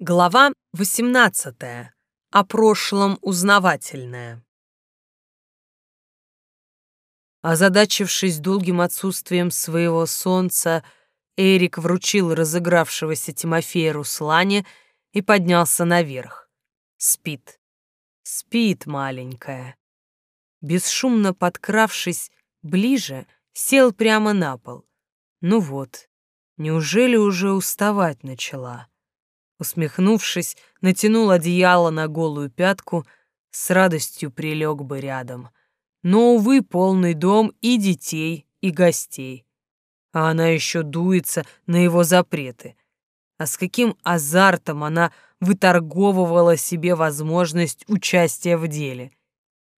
Глава 18. О прошлом узнавательное. Озадачившись долгим отсутствием своего солнца, Эрик вручил разыгравшегося Тимофея Руслане и поднялся наверх. Спит. Спит маленькая. Бесшумно подкравшись ближе, сел прямо на пол. Ну вот, неужели уже уставать начала? Усмехнувшись, натянул одеяло на голую пятку, с радостью прилег бы рядом. Но, увы, полный дом и детей, и гостей. А она еще дуется на его запреты. А с каким азартом она выторговывала себе возможность участия в деле.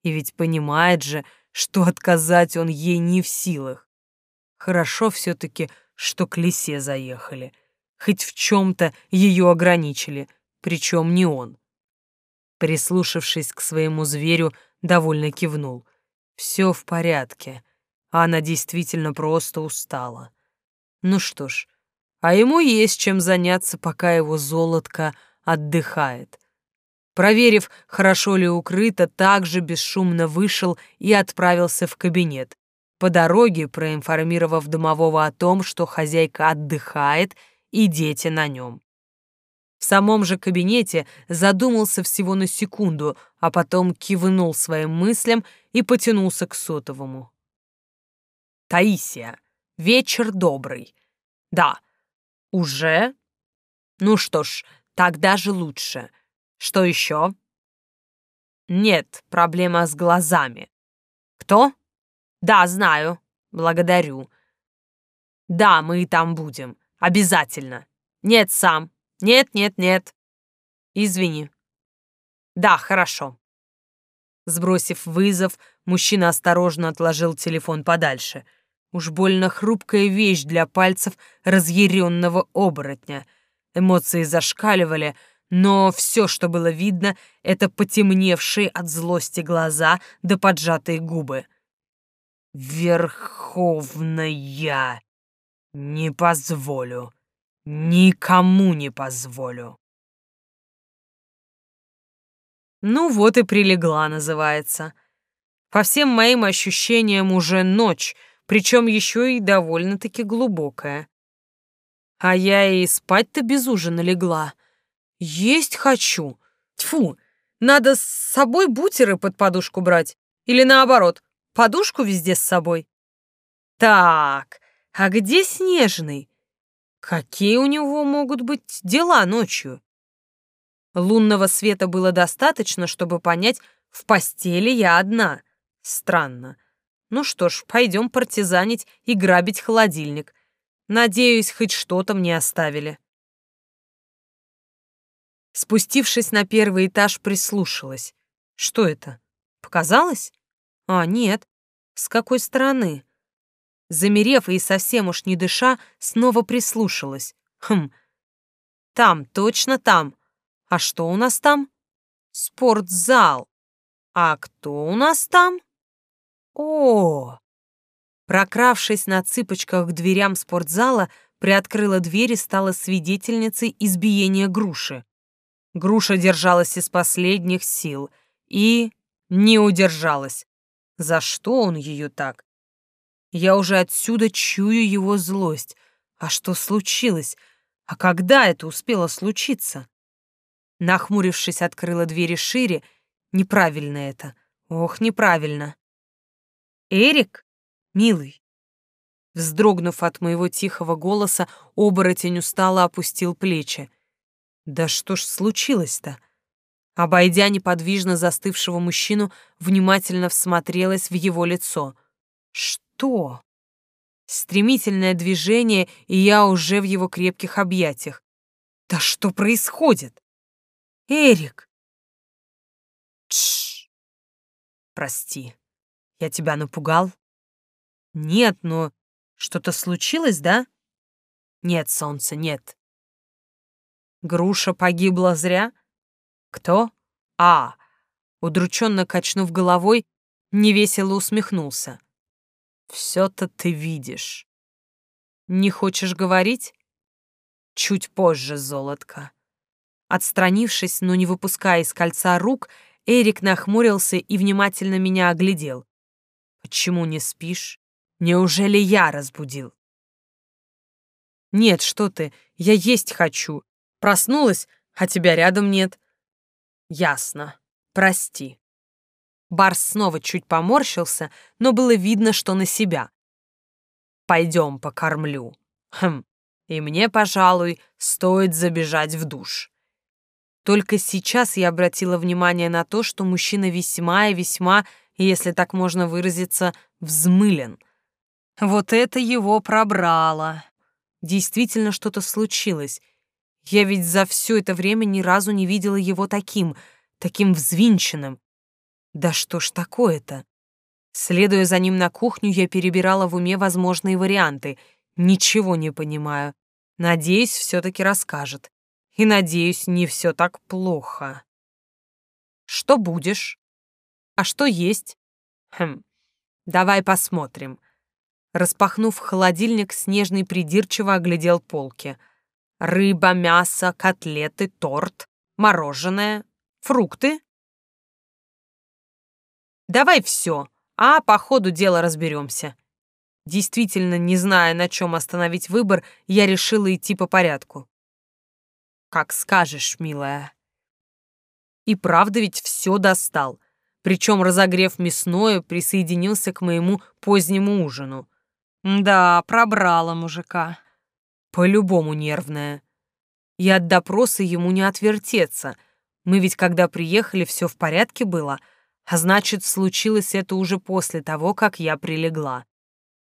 И ведь понимает же, что отказать он ей не в силах. Хорошо все-таки, что к лисе заехали — хоть в чем-то ее ограничили, причем не он. Прислушавшись к своему зверю, довольно кивнул. Все в порядке. Она действительно просто устала. Ну что ж, а ему есть чем заняться, пока его золотко отдыхает. Проверив, хорошо ли укрыто, также бесшумно вышел и отправился в кабинет, по дороге проинформировав домового о том, что хозяйка отдыхает и дети на нем. В самом же кабинете задумался всего на секунду, а потом кивнул своим мыслям и потянулся к сотовому. «Таисия, вечер добрый. Да, уже? Ну что ж, тогда же лучше. Что еще?» «Нет, проблема с глазами». «Кто?» «Да, знаю. Благодарю. Да, мы и там будем. Обязательно. Нет, сам. Нет, нет, нет. Извини. Да, хорошо. Сбросив вызов, мужчина осторожно отложил телефон подальше. Уж больно хрупкая вещь для пальцев разъяренного оборотня. Эмоции зашкаливали, но все, что было видно, это потемневшие от злости глаза да поджатые губы. «Верховная!» Не позволю. Никому не позволю. Ну вот и прилегла, называется. По всем моим ощущениям уже ночь, причем еще и довольно-таки глубокая. А я и спать-то без ужина легла. Есть хочу. Тьфу, надо с собой бутеры под подушку брать. Или наоборот, подушку везде с собой. Так, а где Снежный? Какие у него могут быть дела ночью? Лунного света было достаточно, чтобы понять, в постели я одна. Странно. Ну что ж, пойдем партизанить и грабить холодильник. Надеюсь, хоть что-то мне оставили. Спустившись на первый этаж, прислушалась. Что это? Показалось? А, нет. С какой стороны? Замерев и совсем уж не дыша, снова прислушалась. Хм, там, точно там. А что у нас там? Спортзал. А кто у нас там? О! Прокравшись на цыпочках к дверям спортзала, приоткрыла дверь и стала свидетельницей избиения груши. Груша держалась из последних сил и не удержалась. За что он ее так? Я уже отсюда чую его злость. А что случилось? А когда это успело случиться? Нахмурившись, открыла двери шире. Неправильно это. Ох, неправильно. Эрик, милый. Вздрогнув от моего тихого голоса, оборотень устало опустил плечи. Да что ж случилось-то? Обойдя неподвижно застывшего мужчину, внимательно всмотрелась в его лицо. Что? Что? Стремительное движение, и я уже в его крепких объятиях. Да что происходит? Эрик! Тш! Прости, я тебя напугал? Нет, но что-то случилось, да? Нет, солнце, нет. Груша погибла зря? Кто? А, удрученно качнув головой, невесело усмехнулся. Все-то ты видишь. Не хочешь говорить? Чуть позже, золотко. Отстранившись, но не выпуская из кольца рук, Эрик нахмурился и внимательно меня оглядел. «Почему не спишь? Неужели я разбудил?» «Нет, что ты, я есть хочу. Проснулась, а тебя рядом нет». «Ясно. Прости». Барс снова чуть поморщился, но было видно, что на себя. «Пойдем покормлю. Хм, и мне, пожалуй, стоит забежать в душ». Только сейчас я обратила внимание на то, что мужчина весьма и весьма, если так можно выразиться, взмылен. Вот это его пробрало. Действительно что-то случилось. Я ведь за все это время ни разу не видела его таким, таким взвинченным. Да что ж такое-то? Следуя за ним на кухню, я перебирала в уме возможные варианты. Ничего не понимаю. Надеюсь, все-таки расскажет. И, надеюсь, не все так плохо. Что будешь? А что есть? Хм, давай посмотрим. Распахнув холодильник, Снежный придирчиво оглядел полки. Рыба, мясо, котлеты, торт, мороженое, фрукты. Давай все, а по ходу дела разберемся. Действительно, не зная, на чем остановить выбор, я решила идти по порядку. Как скажешь, милая. И правда ведь все достал. Причем, разогрев мясное, присоединился к моему позднему ужину. Да, пробрала мужика. По-любому нервная. И от допроса ему не отвертеться. Мы ведь когда приехали, все в порядке было, а значит, случилось это уже после того, как я прилегла.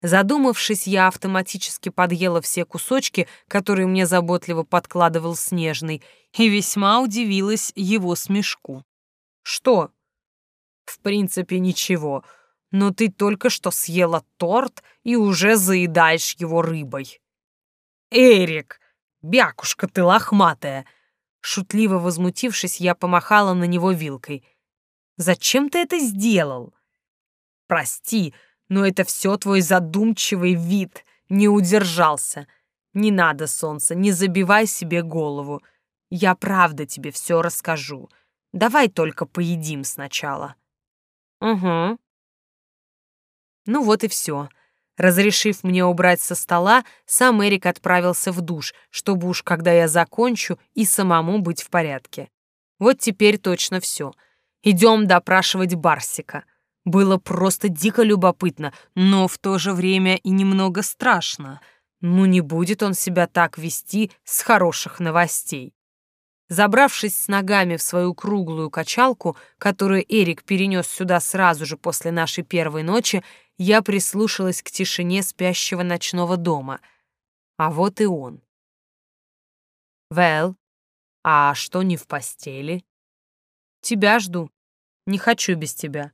Задумавшись, я автоматически подъела все кусочки, которые мне заботливо подкладывал Снежный, и весьма удивилась его смешку. «Что?» «В принципе, ничего, но ты только что съела торт и уже заедаешь его рыбой». «Эрик, бякушка ты лохматая!» Шутливо возмутившись, я помахала на него вилкой. «Зачем ты это сделал?» «Прости, но это все твой задумчивый вид. Не удержался. Не надо, солнце, не забивай себе голову. Я правда тебе все расскажу. Давай только поедим сначала. Угу. Ну вот и все. Разрешив мне убрать со стола, сам Эрик отправился в душ, чтобы уж когда я закончу и самому быть в порядке. Вот теперь точно все. Идем допрашивать Барсика. Было просто дико любопытно, но в то же время и немного страшно. Ну не будет он себя так вести с хороших новостей. Забравшись с ногами в свою круглую качалку, которую Эрик перенес сюда сразу же после нашей первой ночи, я прислушалась к тишине спящего ночного дома. А вот и он. «Вэл, а что не в постели?» «Тебя жду. Не хочу без тебя»,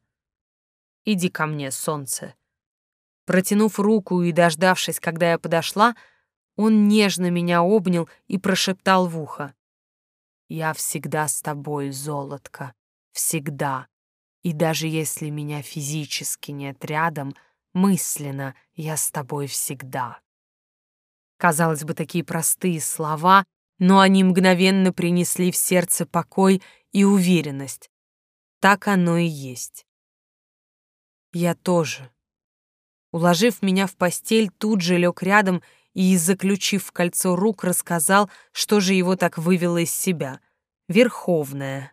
Иди ко мне, солнце». Протянув руку и дождавшись, когда я подошла, он нежно меня обнял и прошептал в ухо. «Я всегда с тобой, золотко, всегда. И даже если меня физически нет рядом, мысленно я с тобой всегда». Казалось бы, такие простые слова, но они мгновенно принесли в сердце покой и уверенность. Так оно и есть. Я тоже. Уложив меня в постель, тут же лег рядом и, заключив кольцо рук, рассказал, что же его так вывело из себя. Верховная.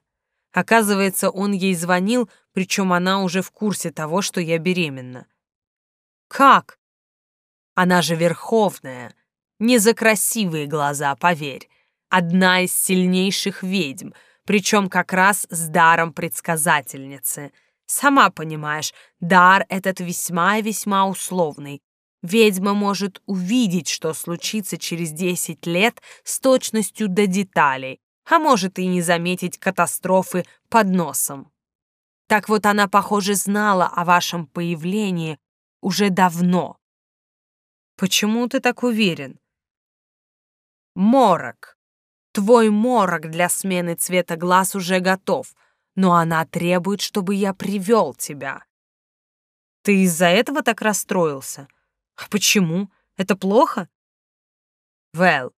Оказывается, он ей звонил, причем она уже в курсе того, что я беременна. «Как?» «Она же Верховная. Не за красивые глаза, поверь. Одна из сильнейших ведьм, причем как раз с даром предсказательницы». Сама понимаешь, дар этот весьма и весьма условный. Ведьма может увидеть, что случится через десять лет с точностью до деталей, а может и не заметить катастрофы под носом. Так вот она, похоже, знала о вашем появлении уже давно. Почему ты так уверен? Морок. Твой морок для смены цвета глаз уже готов — но она требует, чтобы я привел тебя. Ты из-за этого так расстроился? А почему? Это плохо? Вэл,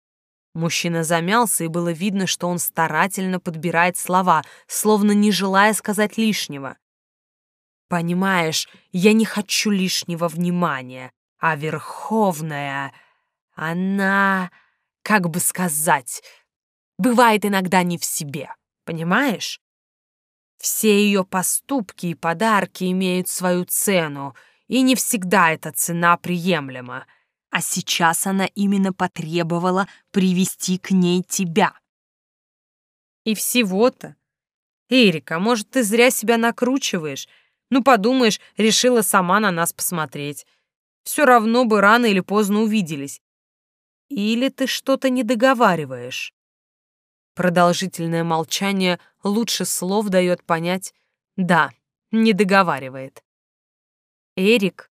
Мужчина замялся, и было видно, что он старательно подбирает слова, словно не желая сказать лишнего. «Понимаешь, я не хочу лишнего внимания, а Верховная, она, как бы сказать, бывает иногда не в себе, понимаешь? Все ее поступки и подарки имеют свою цену, и не всегда эта цена приемлема. А сейчас она именно потребовала привести к ней тебя. И всего-то. Эрика, может, ты зря себя накручиваешь? Ну, подумаешь, решила сама на нас посмотреть. Все равно бы рано или поздно увиделись. Или ты что-то не договариваешь? Продолжительное молчание лучше слов дает понять «да, не договаривает». «Эрик,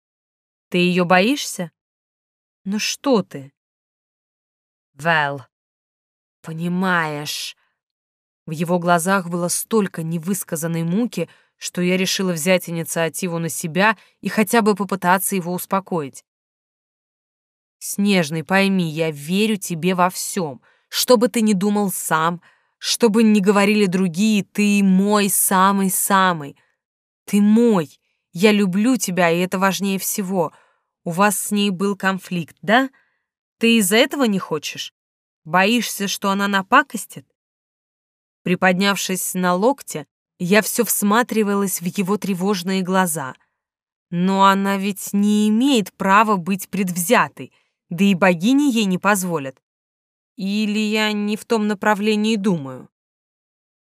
ты ее боишься?» «Ну что ты?» «Вэл, понимаешь...» В его глазах было столько невысказанной муки, что я решила взять инициативу на себя и хотя бы попытаться его успокоить. «Снежный, пойми, я верю тебе во всем. Что бы ты ни думал сам, что бы ни говорили другие, ты мой самый-самый. Ты мой. Я люблю тебя, и это важнее всего. У вас с ней был конфликт, да? Ты из-за этого не хочешь? Боишься, что она напакостит?» Приподнявшись на локте, я все всматривалась в его тревожные глаза. Но она ведь не имеет права быть предвзятой, да и богини ей не позволят. Или я не в том направлении думаю?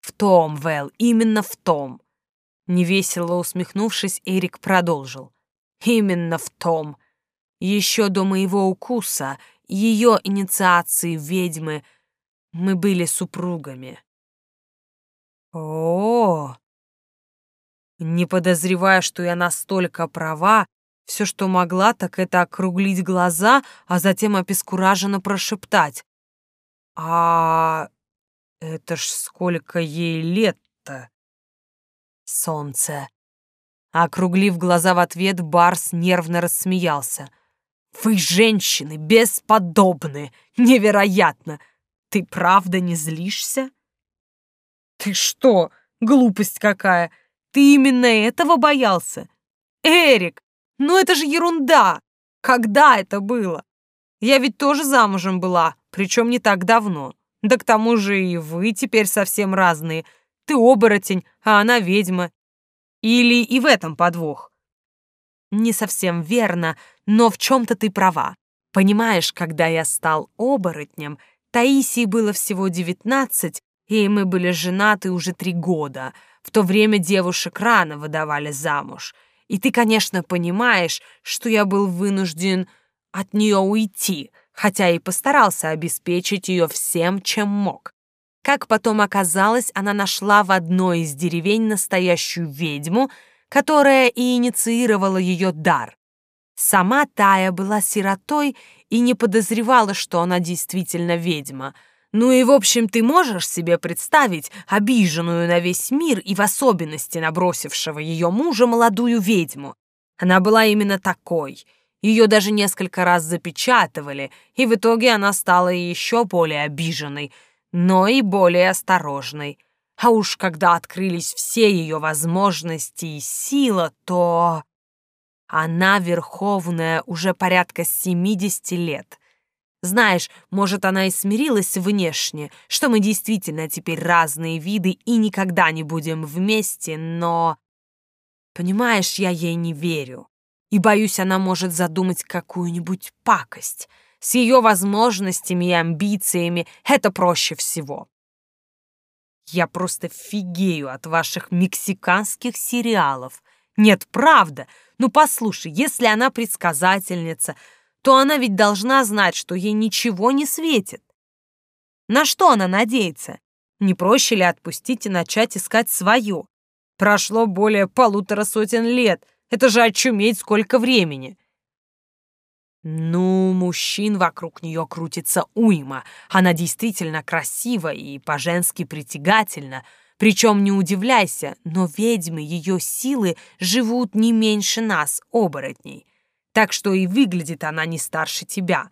В том, Вэл, именно в том. Невесело усмехнувшись, Эрик продолжил. Именно в том. Еще до моего укуса, ее инициации ведьмы, мы были супругами. О, Не подозревая, что я настолько права, все, что могла, так это округлить глаза, а затем обескураженно прошептать. «А это ж сколько ей лет-то?» «Солнце». Округлив глаза в ответ, Барс нервно рассмеялся. «Вы, женщины, бесподобны! Невероятно! Ты правда не злишься?» «Ты что? Глупость какая! Ты именно этого боялся? Эрик, ну это же ерунда! Когда это было? Я ведь тоже замужем была, причем не так давно. Да к тому же и вы теперь совсем разные. Ты оборотень, а она ведьма. Или и в этом подвох?» «Не совсем верно, но в чем-то ты права. Понимаешь, когда я стал оборотнем, Таисии было всего девятнадцать, и мы были женаты уже три года. В то время девушек рано выдавали замуж. И ты, конечно, понимаешь, что я был вынужден от нее уйти, хотя и постарался обеспечить ее всем, чем мог. Как потом оказалось, она нашла в одной из деревень настоящую ведьму, которая и инициировала ее дар. Сама Тая была сиротой и не подозревала, что она действительно ведьма — ну и, в общем, ты можешь себе представить обиженную на весь мир и в особенности набросившего ее мужа молодую ведьму. Она была именно такой. Ее даже несколько раз запечатывали, и в итоге она стала еще более обиженной, но и более осторожной. А уж когда открылись все ее возможности и сила, то... Она верховная уже порядка 70 лет — знаешь, может, она и смирилась внешне, что мы действительно теперь разные виды и никогда не будем вместе, но... Понимаешь, я ей не верю. И боюсь, она может задумать какую-нибудь пакость. С ее возможностями и амбициями это проще всего. Я просто фигею от ваших мексиканских сериалов. Нет, правда. Ну, послушай, если она предсказательница, то она ведь должна знать, что ей ничего не светит. На что она надеется? Не проще ли отпустить и начать искать свое? Прошло более полутора сотен лет. Это же очуметь сколько времени. Ну, мужчин вокруг нее крутится уйма. Она действительно красива и по-женски притягательна. Причем не удивляйся, но ведьмы ее силы живут не меньше нас, оборотней так что и выглядит она не старше тебя.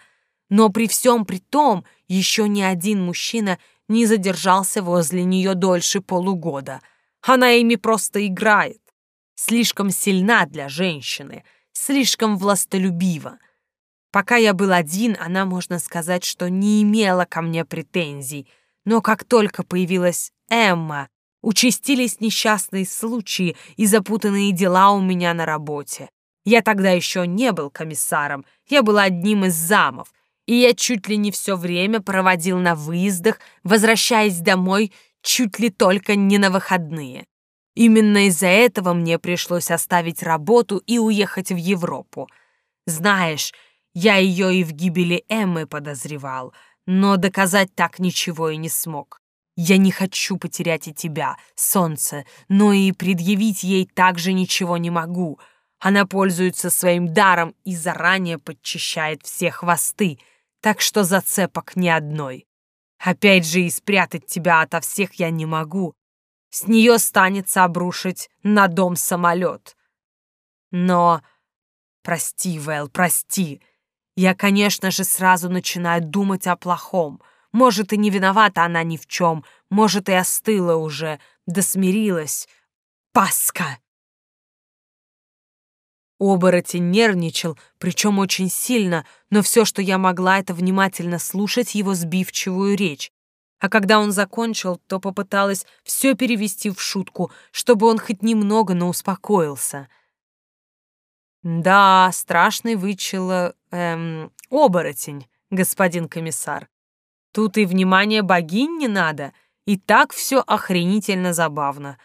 Но при всем при том, еще ни один мужчина не задержался возле нее дольше полугода. Она ими просто играет. Слишком сильна для женщины, слишком властолюбива. Пока я был один, она, можно сказать, что не имела ко мне претензий. Но как только появилась Эмма, участились несчастные случаи и запутанные дела у меня на работе. Я тогда еще не был комиссаром, я был одним из замов, и я чуть ли не все время проводил на выездах, возвращаясь домой чуть ли только не на выходные. Именно из-за этого мне пришлось оставить работу и уехать в Европу. Знаешь, я ее и в гибели Эммы подозревал, но доказать так ничего и не смог. Я не хочу потерять и тебя, солнце, но и предъявить ей также ничего не могу. Она пользуется своим даром и заранее подчищает все хвосты, так что зацепок ни одной. Опять же и спрятать тебя ото всех я не могу. С нее станется обрушить на дом самолет. Но... Прости, Вэл, прости. Я, конечно же, сразу начинаю думать о плохом. Может, и не виновата она ни в чем, может, и остыла уже, да смирилась. Паска! Оборотень нервничал, причем очень сильно, но все, что я могла, это внимательно слушать его сбивчивую речь. А когда он закончил, то попыталась все перевести в шутку, чтобы он хоть немного, но успокоился. «Да, страшный вычело эм, оборотень, господин комиссар. Тут и внимание богинь не надо, и так все охренительно забавно.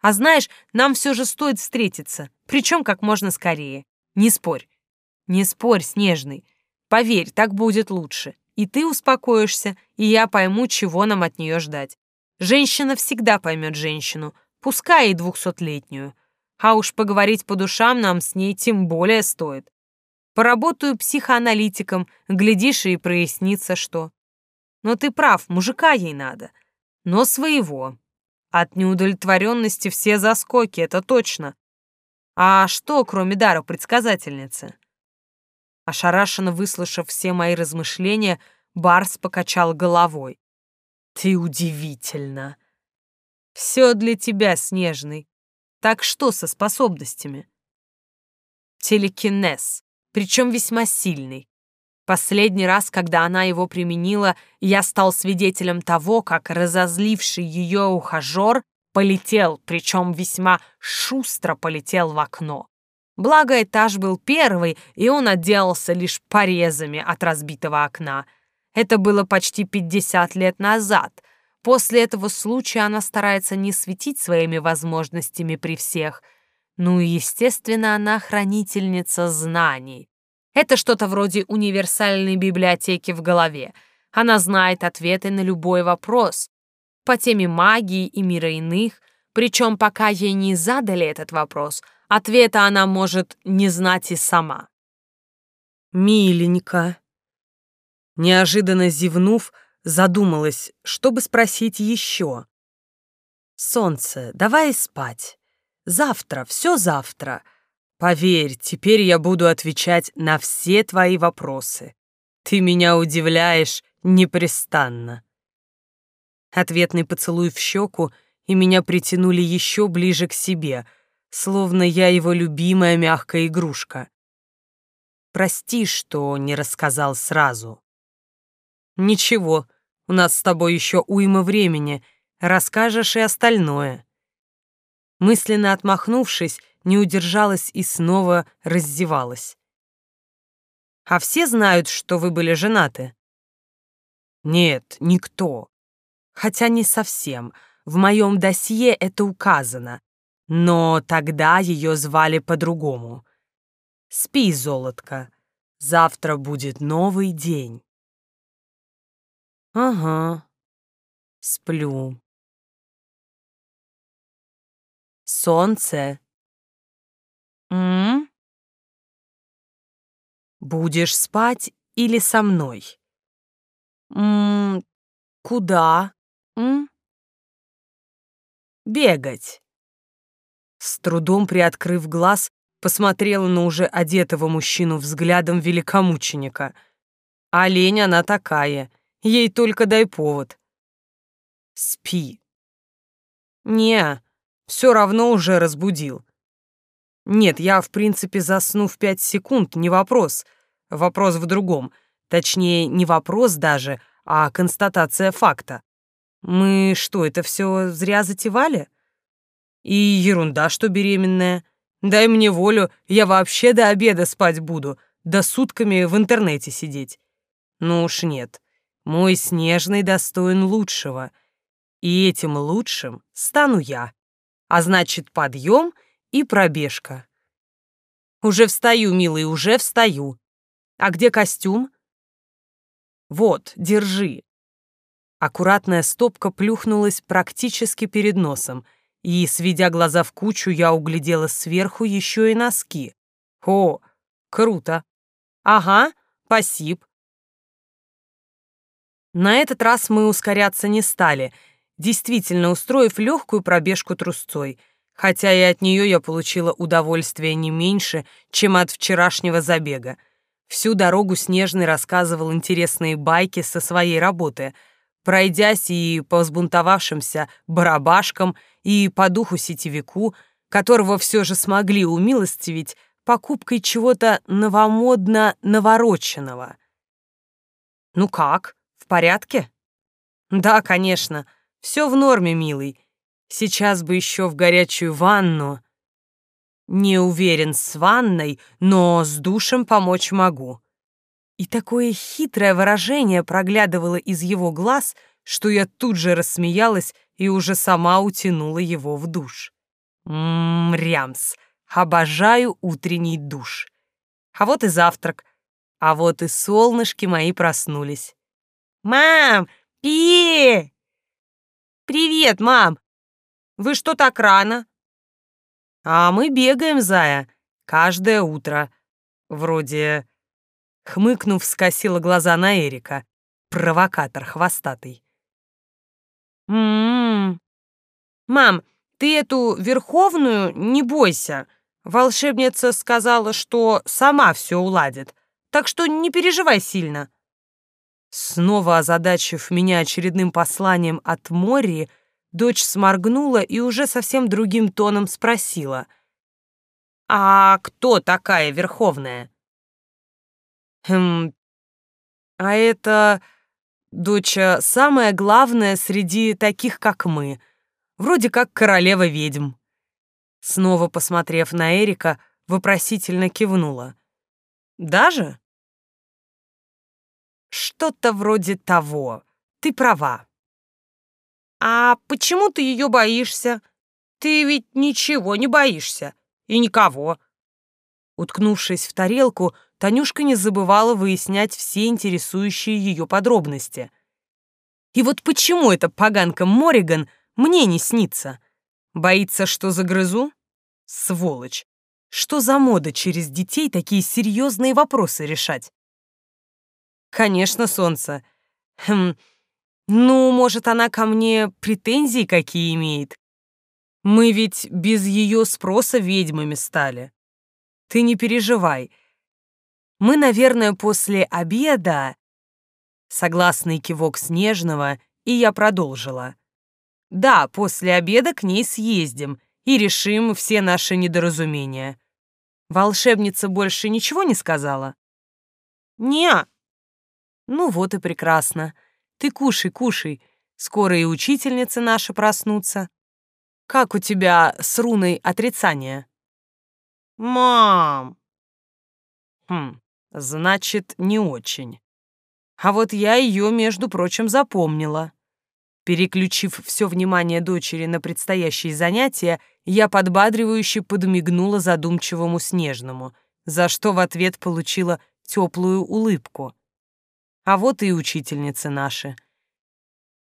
А знаешь, нам все же стоит встретиться, причем как можно скорее. Не спорь. Не спорь, Снежный. Поверь, так будет лучше. И ты успокоишься, и я пойму, чего нам от нее ждать. Женщина всегда поймет женщину, пускай и двухсотлетнюю. А уж поговорить по душам нам с ней тем более стоит. Поработаю психоаналитиком, глядишь, и прояснится, что. Но ты прав, мужика ей надо. Но своего. От неудовлетворенности все заскоки, это точно. А что, кроме дара предсказательницы? Ошарашенно выслушав все мои размышления, Барс покачал головой. Ты удивительно. Все для тебя, Снежный. Так что со способностями? Телекинез, причем весьма сильный. Последний раз, когда она его применила, я стал свидетелем того, как разозливший ее ухажер полетел, причем весьма шустро полетел в окно. Благо, этаж был первый, и он отделался лишь порезами от разбитого окна. Это было почти 50 лет назад — После этого случая она старается не светить своими возможностями при всех. Ну и, естественно, она хранительница знаний. Это что-то вроде универсальной библиотеки в голове. Она знает ответы на любой вопрос. По теме магии и мира иных, причем пока ей не задали этот вопрос, ответа она может не знать и сама. «Миленько». Неожиданно зевнув, Задумалась, чтобы спросить еще. «Солнце, давай спать. Завтра, все завтра. Поверь, теперь я буду отвечать на все твои вопросы. Ты меня удивляешь непрестанно». Ответный поцелуй в щеку, и меня притянули еще ближе к себе, словно я его любимая мягкая игрушка. Прости, что не рассказал сразу. Ничего, у нас с тобой еще уйма времени, расскажешь и остальное. Мысленно отмахнувшись, не удержалась и снова раздевалась. А все знают, что вы были женаты? Нет, никто. Хотя не совсем. В моем досье это указано. Но тогда ее звали по-другому. Спи, золотко. Завтра будет новый день. Ага. Сплю. Солнце. М? Будешь спать или со мной? М? Куда? М? Бегать. С трудом приоткрыв глаз, посмотрела на уже одетого мужчину взглядом великомученика — А лень она такая, ей только дай повод. Спи. Не, все равно уже разбудил. Нет, я, в принципе, засну в пять секунд, не вопрос. Вопрос в другом. Точнее, не вопрос даже, а констатация факта. Мы что, это все зря затевали? И ерунда, что беременная. Дай мне волю, я вообще до обеда спать буду, до сутками в интернете сидеть. Ну уж нет, мой снежный достоин лучшего. И этим лучшим стану я. А значит, подъем и пробежка. Уже встаю, милый, уже встаю. А где костюм? Вот, держи. Аккуратная стопка плюхнулась практически перед носом, и, сведя глаза в кучу, я углядела сверху еще и носки. О, круто. Ага, спасибо. На этот раз мы ускоряться не стали, действительно устроив легкую пробежку трусцой — хотя и от нее я получила удовольствие не меньше, чем от вчерашнего забега. Всю дорогу Снежный рассказывал интересные байки со своей работы, пройдясь и по взбунтовавшимся барабашкам, и по духу сетевику, которого все же смогли умилостивить покупкой чего-то новомодно-навороченного. «Ну как, в порядке?» «Да, конечно, все в норме, милый. Сейчас бы еще в горячую ванну. Не уверен с ванной, но с душем помочь могу. И такое хитрое выражение проглядывало из его глаз, что я тут же рассмеялась и уже сама утянула его в душ. Ммм, рямс, обожаю утренний душ. А вот и завтрак, а вот и солнышки мои проснулись. «Мам, пи!» «Привет, мам! Вы что так рано?» «А мы бегаем, зая, каждое утро. Вроде...» Хмыкнув, скосила глаза на Эрика. Провокатор хвостатый. «М-м-м. Мам, ты эту Верховную не бойся. Волшебница сказала, что сама все уладит, так что не переживай сильно». Снова озадачив меня очередным посланием от Мори, Дочь сморгнула и уже совсем другим тоном спросила. «А кто такая Верховная?» «Хм... А это, доча, самое главное среди таких, как мы. Вроде как королева ведьм». Снова посмотрев на Эрика, вопросительно кивнула. «Даже?» «Что-то вроде того. Ты права. «А почему ты ее боишься? Ты ведь ничего не боишься. И никого». Уткнувшись в тарелку, Танюшка не забывала выяснять все интересующие ее подробности. И вот почему эта поганка Мориган мне не снится? Боится, что загрызу? Сволочь! Что за мода через детей такие серьезные вопросы решать? Конечно, солнце. Хм, ну, может, она ко мне претензии какие имеет? Мы ведь без ее спроса ведьмами стали. Ты не переживай. Мы, наверное, после обеда... Согласный кивок Снежного, и я продолжила. Да, после обеда к ней съездим и решим все наши недоразумения. Волшебница больше ничего не сказала? Не. Ну вот и прекрасно. Ты кушай, кушай. Скоро и учительницы наши проснутся. Как у тебя с руной отрицания? Мам! Хм, значит, не очень. А вот я ее, между прочим, запомнила. Переключив все внимание дочери на предстоящие занятия, я подбадривающе подмигнула задумчивому Снежному, за что в ответ получила теплую улыбку а вот и учительницы наши.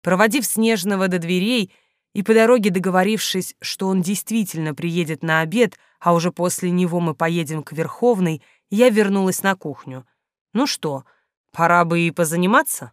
Проводив Снежного до дверей и по дороге договорившись, что он действительно приедет на обед, а уже после него мы поедем к Верховной, я вернулась на кухню. Ну что, пора бы и позаниматься?